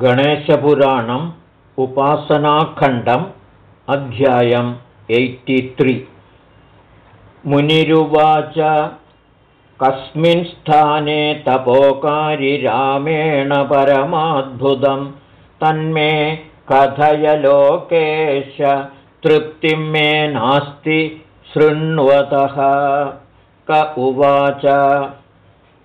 गणेशपुराणम् उपासनाखण्डम् अध्यायम् एय्टित्रि मुनिरुवाच कस्मिन् स्थाने तपोकारि रामेण परमाद्भुतं तन्मे कथय लोकेश तृप्तिं मे नास्ति शृण्वतः। क उवाच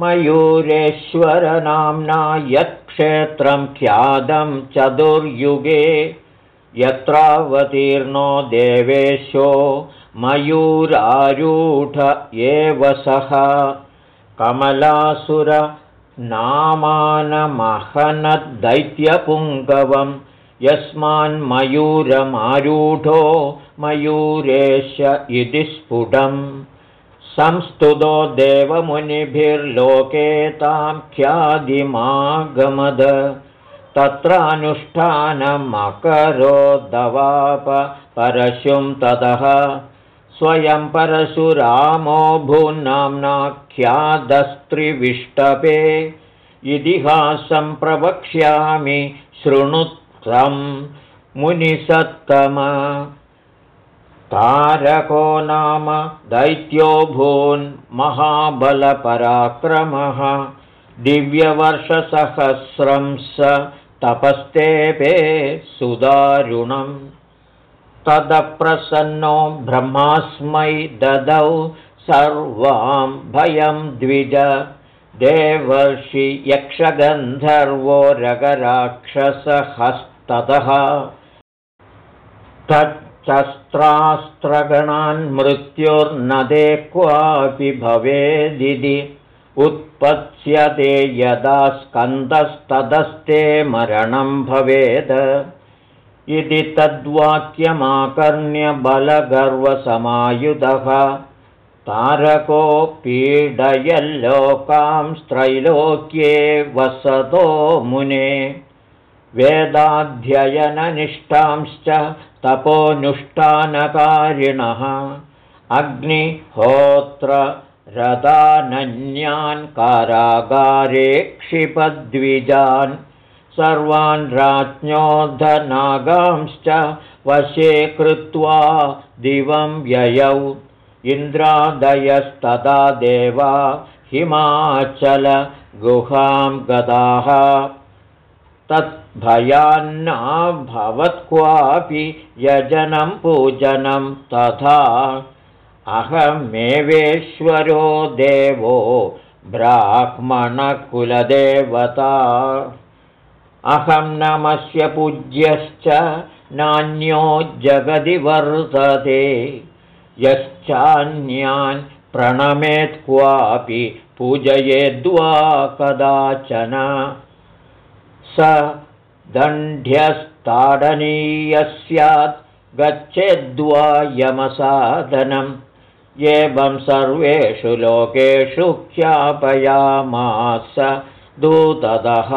मयूरेश्वरनाम्ना यत्क्षेत्रं ख्यातं चतुर्युगे यत्रावतीर्णो देवेशो मयूरारूढ एव सः। कमलासुरनामानमहनद्दैत्यपुङ्गवं यस्मान्मयूरमारूढो मयूरेश इति स्फुटम् संस्तुतो देवमुनिभिर्लोके तां ख्यादिमागमद तत्रानुष्ठानमकरोदवाप परशुं ततः। स्वयं परशुरामो भूनाम्नाख्यादस्त्रिविष्टपे इतिहासं प्रवक्ष्यामि शृणुत्रं मुनिसत्तम तारको नाम भून्महाबलपराक्रमः दिव्यवर्षसहस्रं स तपस्तेपे सुदारुणम्। तदप्रसन्नो ब्रह्मास्मै ददौ सर्वां भयं द्विज। देवर्षि यक्षगन्धर्वो रगराक्षसहस्ततः तत् शस्त्रास्त्रगणान् मृत्युर्नदे क्वापि भवेदिति। उत्पत्स्यते यदा स्कन्दस्तदस्ते मरणं भवेत्। इति तद्वाक्यमाकर्ण्यबलगर्वसमायुधः तारको पीडयल्लोकांस्त्रैलोक्ये वसतो मुने वेदाध्ययननिष्ठांश्च तपोनुष्ठानकारिणः। अग्निहोत्र सर्वान् राज्ञोधनागांश्च वशे कृत्वा दिवं व्ययौ। इन्द्रादयस्तदा देवा हिमाचलगुहां गताः तत् भयान्नाभवत् क्वापि यजनं पूजनं तथा अहमेवेश्वरो देवो ब्राह्मणकुलदेवता। अहं नमस्य पूज्यश्च नान्यो जगदि वर्तते यश्चान्यान् प्रणमेत् क्वापि पूजयेद्वा कदाचन। स दण्ड्यस्ताडनीयः स्यात् गच्छेद्वा यमसाधनम्। एवं सर्वेषु लोकेषु ख्यापयामास दूतदः।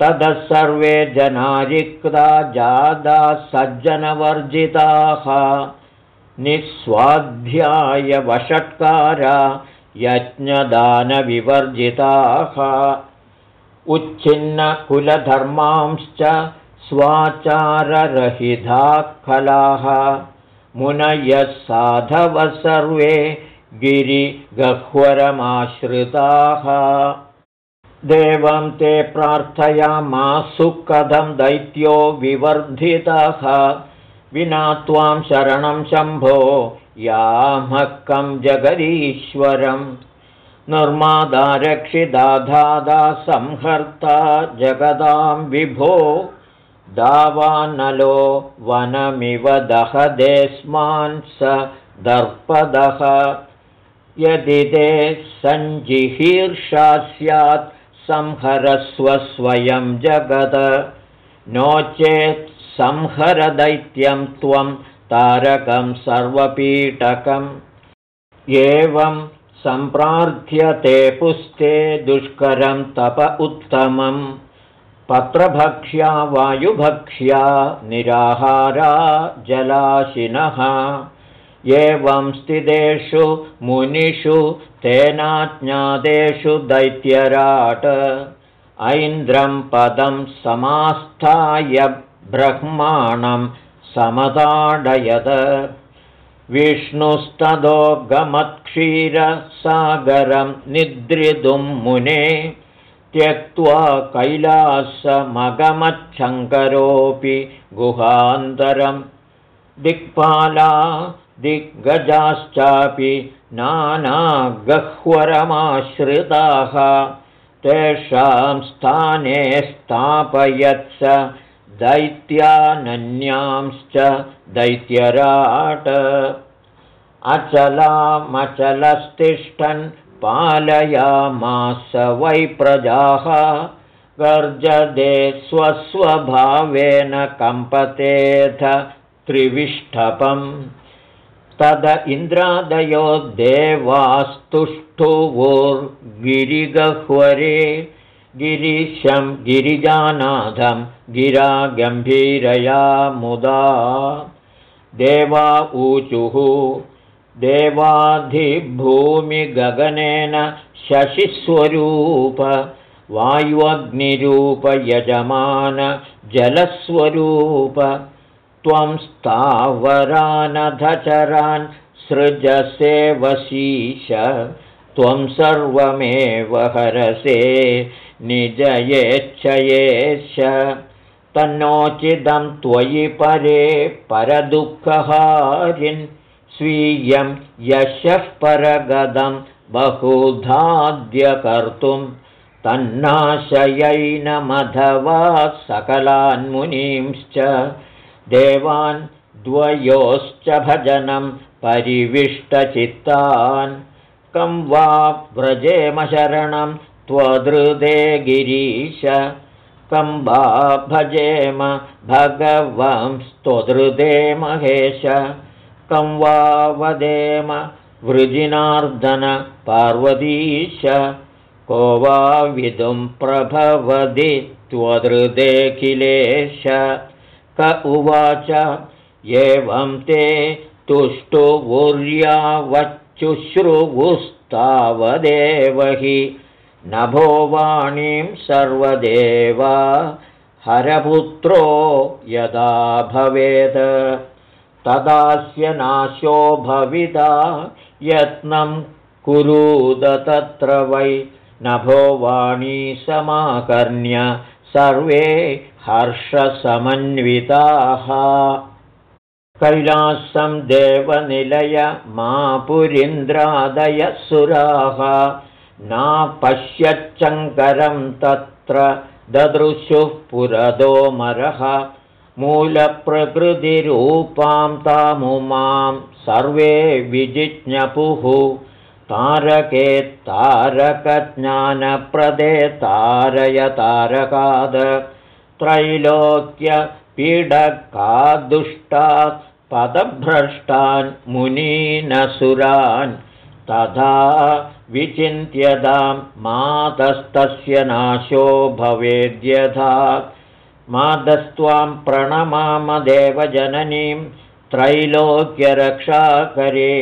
ततः सर्वे जनारिक्ता जादा सज्जनवर्जिताः। निःस्वाध्यायवषट्कारा यज्ञदानविवर्जिताः उच्छिन्नकुलधर्मांश्च स्वाचाररहिताः खलाः मुनयः साधवः सर्वे गिरिगह्वरमाश्रिताः। देवं ते प्रार्थयामासु कथं दैत्यो विवर्धितः। विना त्वां शरणं शम्भो यामः जगदीश्वरम् निर्मादारक्षिदाधादा संहर्ता जगदां विभो दावानलो वनमिव दहदेस्मान् स दर्पदः। यदि ते सञ्जिहीर्षा स्यात् संहरस्व स्वयं जगद। नो चेत् संहरदैत्यं त्वं तारकं सर्वपीटकम्। एवं सम्प्रार्थ्यते पुस्ते दुष्करं तप उत्तमं। पत्रभक्ष्या वायुभक्ष्या निराहारा जलाशिनः। एवं स्थितेषु मुनिषु तेनाज्ञातेषु दैत्यराट। ऐन्द्रं पदं समास्थाय ब्रह्माणं समताडयत विष्णुस्तदोगमत्क्षीरसागरं निद्रितुं मुने त्यक्त्वा कैलासमगमच्छङ्करोऽपि गुहान्तरं। दिक्पाला दिग्गजाश्चापि नानागह्वरमाश्रिताः तेषां स्थाने स्थापयत्स दैत्यानन्यांश्च दैत्यराट। अचलामचलस्तिष्ठन् पालयामास वै प्रजाः। गर्जदे स्वस्वभावेन कम्पतेऽथ त्रिविष्ठपम्। तद इन्द्रादयो देवास्तुष्टुवोर्गिरिगह्वरे गिरीशं गिरिजानाथं गिरागम्भीरया मुदा। देवा ऊचुः देवाधिभूमिगगनेन शशिस्वरूप वायुवग्निरूपयजमान जलस्वरूप। त्वं स्थावरानधचरान् सृजसे वशीश त्वं सर्वमेव हरसे निजयेच्छयेश। तन्नोचिदं त्वयि परे परदुःखहारिन् स्वीयं यशः परगदं बहुधाद्यकर्तुं तन्नाशयैनमधवा सकलान्मुनींश्च देवान् द्वयोश्च भजनं परिविष्टचित्तान्। कं वा व्रजेमशरणं त्वदृदे गिरीश कं वा भजेम भगवंस्त्वदृदे महेश कं वा वदेम वृजिनार्दन पार्वतीश को वा विदुं प्रभवदि त्वदृदेऽखिलेश क उवाच एवं ते तुष्टुवुर्यावच्चुश्रुवुस्तावदेव हि नभोवाणीं सर्वदेवा हरपुत्रो यदा भवेत् तदास्य नाशो भविता यत्नं कुरुद तत्र वै। नभोवाणी समाकर्ण्य सर्वे हर्षसमन्विताः। कैलासं देवनिलय मा पुरीन्द्रादयसुराः नापश्यच्चङ्करं तत्र ददृशुः पुरदो मरः मूलप्रकृतिरूपां तामुमां सर्वे विजिज्ञपुः तारके तारकज्ञानप्रदे तारय तारकाद त्रैलोक्यपीडकादुष्टात् पदभ्रष्टान् मुनीनसुरान् तथा विचिन्त्यतां मातस्तस्य नाशो भवेद्यथा। मातस्त्वां प्रणमामदेवजननीं त्रैलोक्यरक्षाकरे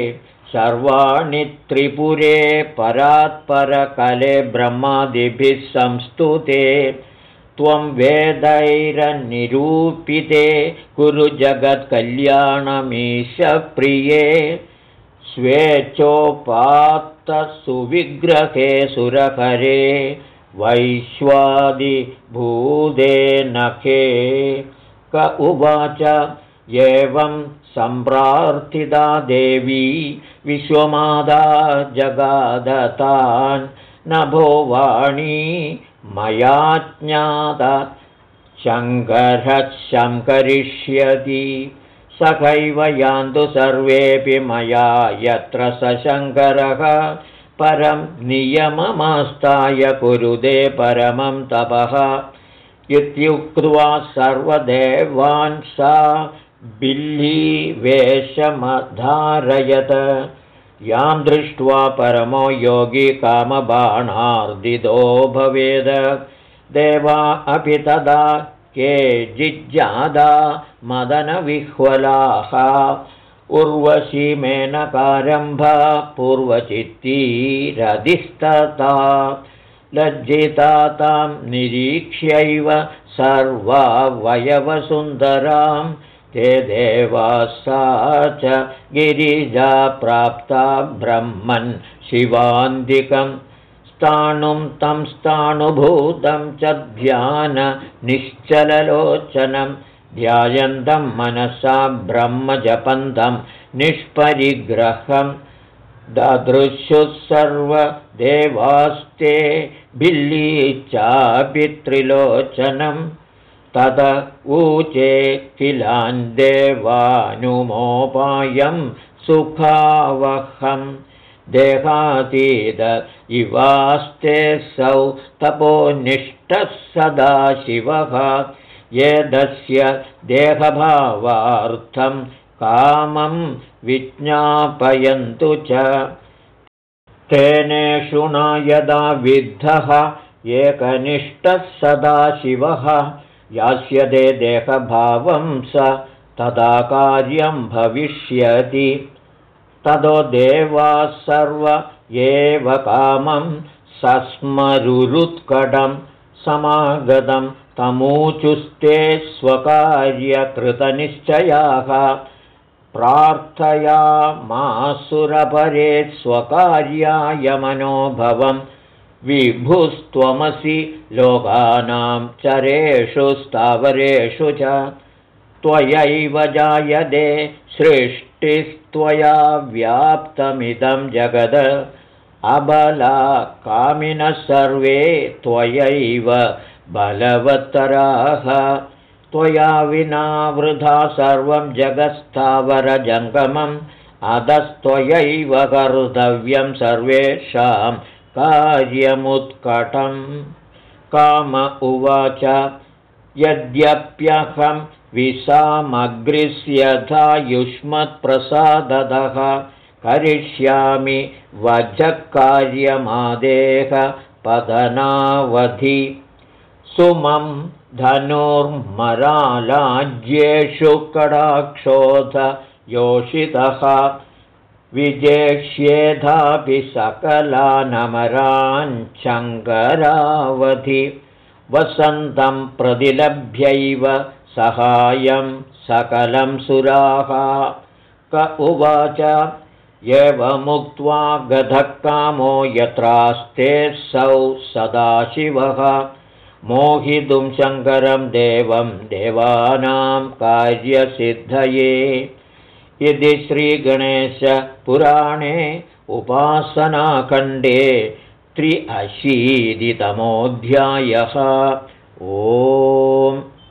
सर्वाणि त्रिपुरे परात्परकले ब्रह्मादिभिः संस्तुते। त्वं वेदैरनिरूपिते कुरु जगत्कल्याणमीशप्रिये स्वेच्छोपात्तसुविग्रहे सुरकरे वैश्वादिभूदे नखे। क उवाच एवं सम्प्रार्थिता देवी विश्वमादा जगादतान्। नभोवाणी मया ज्ञात शङ्करः शङ्करिष्यति सखैव यान्तु सर्वेऽपि मया यत्र स शङ्करः परं नियममास्ताय कुरुदे परमं तपः इत्युक्त्वा सर्वदेवान् सा बिल्लीवेषमधारयत यां दृष्ट्वा परमो योगी कामबाणार्दितो भवेद। देवा अपि तदा के जिज्ञादा मदनविह्वलाः। उर्वशीमेनकारम्भा पूर्वचित्तीरधिस्तता लज्जिता तां निरीक्ष्यैव सर्वावयवसुन्दरां ते देवासा च गिरिजा प्राप्ता ब्रह्मन् शिवान्तिकं स्थाणुं तं स्थाणुभूतं च ध्याननिश्चललोचनं ध्यायन्तं मनसा ब्रह्मजपन्तं निष्परिग्रहम् ददृशुः सर्वदेवास्ते बिल्ली चापि त्रिलोचनं तद ऊचे किलान् देवानुमोपायं सुखावहं देहातीद इवास्ते सौ तपोनिष्ठः सदाशिवः येदस्य देहभावार्थं कामं विज्ञापयन्तु च। तेनेषुणा यदा विद्धः एकनिष्ठः सदाशिवः यास्यते देहभावं स तदा कार्यं भविष्यति ततो देवाः सर्व एव कामं सस्मरुरुत्कडं समागतं तमूचुस्ते स्वकार्यकृतनिश्चयाः। प्रार्थयामासुरपरे स्वकार्याय मनोभवं विभुस्त्वमसि लोकानां चरेषु स्थावरेषु च त्वयैव जायते सृष्टिस्त्वया व्याप्तमिदं जगद अबला कामिनः सर्वे त्वयैव बलवत्तराः त्वया विना वृथा सर्वं जगत्स्थावरजङ्गमम् अधस्त्वयैव कर्तव्यं सर्वेषां कार्यमुत्कटं काम उवाच यद्यप्यहं विसामग्रिस्यथा युष्मत्प्रसादतः करिष्यामि वजकार्यमादेह पतनावधि सुमं धनुर्मरालाज्येषु कडाक्षोध योषितः। विजेष्येधापि सकलानमराञ्चङ्करावधि वसन्तं प्रतिलभ्यैव सहायं सकलं सुराः। क उवाच एवमुक्त्वा गधः कामो यत्रास्ते सौ सदाशिवः। मोहितुं शङ्करं देवं देवानां कार्यसिद्धये। इति श्रीगणेशपुराणे उपासनाखण्डे त्रि अशीतितमोऽध्यायः ओ